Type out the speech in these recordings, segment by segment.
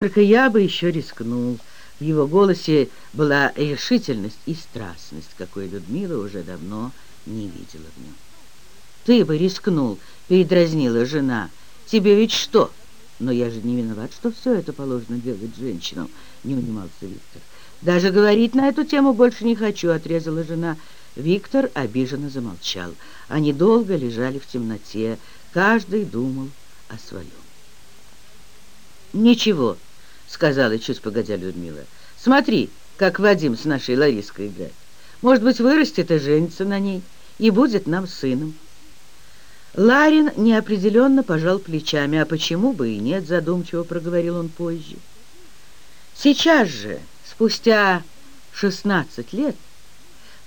Только я бы еще рискнул. В его голосе была решительность и страстность, какой Людмила уже давно не видела в нем. «Ты бы рискнул», — передразнила жена. «Тебе ведь что?» «Но я же не виноват, что все это положено делать женщинам», — не унимался Виктор. «Даже говорить на эту тему больше не хочу», — отрезала жена. Виктор обиженно замолчал. Они долго лежали в темноте. Каждый думал о своем. «Ничего», — сказала чуть погодя Людмила. «Смотри, как Вадим с нашей Лариской играет. Может быть, вырастет и женится на ней, и будет нам сыном». Ларин неопределенно пожал плечами. «А почему бы и нет?» — задумчиво проговорил он позже. Сейчас же, спустя шестнадцать лет,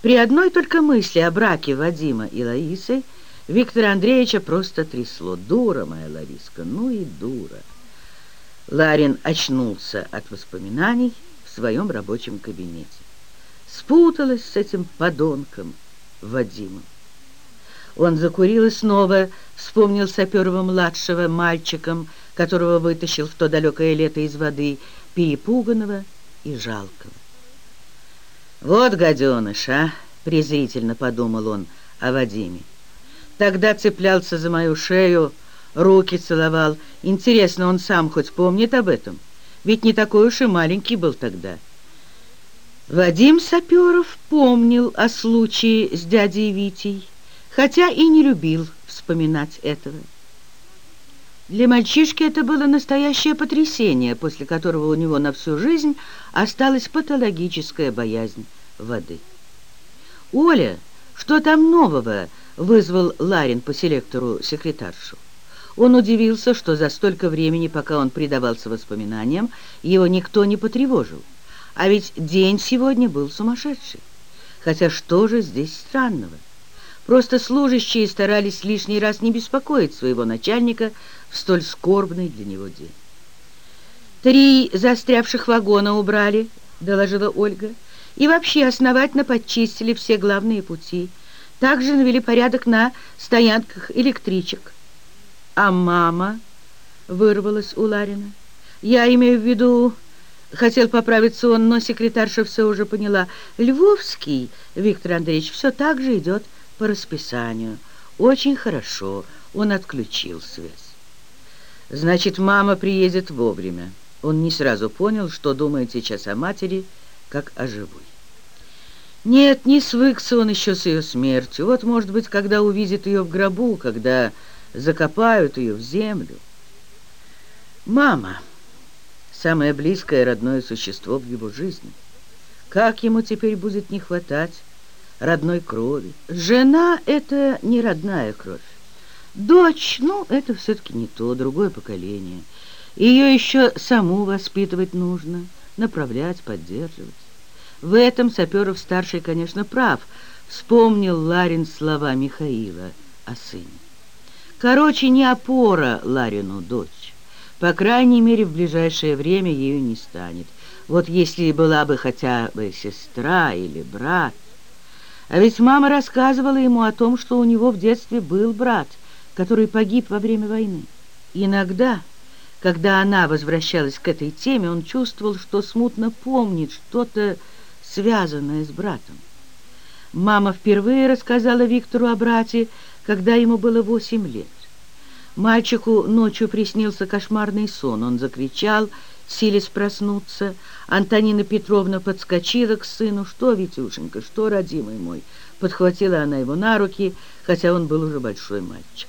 при одной только мысли о браке Вадима и Ларисы Виктора Андреевича просто трясло. «Дура моя Лариска, ну и дура!» Ларин очнулся от воспоминаний в своем рабочем кабинете. Спуталась с этим подонком Вадимом. Он закурил и снова вспомнил Саперова-младшего мальчиком, которого вытащил в то далекое лето из воды, перепуганного и жалкого. «Вот гаденыш, а!» — презрительно подумал он о Вадиме. Тогда цеплялся за мою шею, руки целовал. Интересно, он сам хоть помнит об этом? Ведь не такой уж и маленький был тогда. Вадим Саперов помнил о случае с дядей Витей, хотя и не любил вспоминать этого. Для мальчишки это было настоящее потрясение, после которого у него на всю жизнь осталась патологическая боязнь воды. «Оля, что там нового?» — вызвал Ларин по селектору секретаршу. Он удивился, что за столько времени, пока он предавался воспоминаниям, его никто не потревожил. А ведь день сегодня был сумасшедший. Хотя что же здесь странного? Просто служащие старались лишний раз не беспокоить своего начальника в столь скорбный для него день. «Три застрявших вагона убрали», — доложила Ольга, «и вообще основательно подчистили все главные пути. Также навели порядок на стоянках электричек». «А мама?» — вырвалась у Ларина. «Я имею в виду...» Хотел поправиться он, но секретарша все уже поняла. «Львовский, Виктор Андреевич, все так же идет по расписанию. Очень хорошо». Он отключил связь. «Значит, мама приедет вовремя». Он не сразу понял, что думает сейчас о матери, как о живой. Нет, не свыкся он еще с ее смертью. Вот, может быть, когда увидит ее в гробу, когда закопают ее в землю. Мама — самое близкое родное существо в его жизни. Как ему теперь будет не хватать родной крови? Жена — это не родная кровь. Дочь, ну, это все-таки не то, другое поколение. Ее еще саму воспитывать нужно, направлять, поддерживать. В этом Саперов-старший, конечно, прав. Вспомнил Ларин слова Михаила о сыне. Короче, не опора Ларину дочь. По крайней мере, в ближайшее время ею не станет. Вот если была бы хотя бы сестра или брат. А ведь мама рассказывала ему о том, что у него в детстве был брат, который погиб во время войны. Иногда, когда она возвращалась к этой теме, он чувствовал, что смутно помнит что-то, связанное с братом. Мама впервые рассказала Виктору о брате, когда ему было восемь лет. Мальчику ночью приснился кошмарный сон. Он закричал, силясь проснуться. Антонина Петровна подскочила к сыну. «Что, Витюшенька, что, родимый мой?» Подхватила она его на руки, хотя он был уже большой мальчик.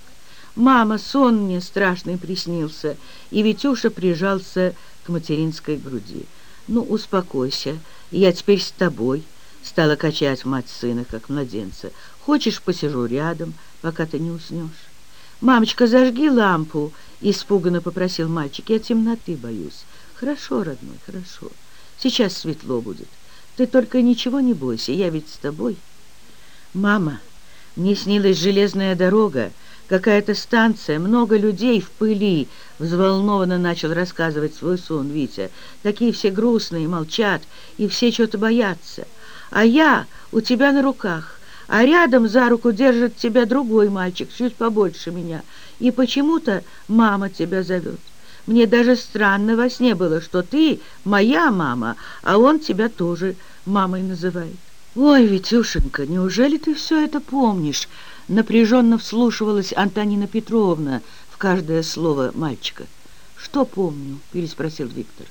«Мама, сон мне страшный приснился!» И Витюша прижался к материнской груди. «Ну, успокойся, я теперь с тобой», — стала качать мать сына, как младенца. «Хочешь, посижу рядом?» Пока ты не уснешь. «Мамочка, зажги лампу!» — испуганно попросил мальчик. «Я темноты боюсь». «Хорошо, родной, хорошо. Сейчас светло будет. Ты только ничего не бойся, я ведь с тобой». «Мама, мне снилась железная дорога, какая-то станция, много людей в пыли», — взволнованно начал рассказывать свой сон Витя. «Такие все грустные, молчат, и все что-то боятся. А я у тебя на руках» а рядом за руку держит тебя другой мальчик, чуть побольше меня, и почему-то мама тебя зовет. Мне даже странно во сне было, что ты моя мама, а он тебя тоже мамой называет. Ой, Витюшенька, неужели ты все это помнишь? Напряженно вслушивалась Антонина Петровна в каждое слово мальчика. «Что помню?» – переспросил Виктор.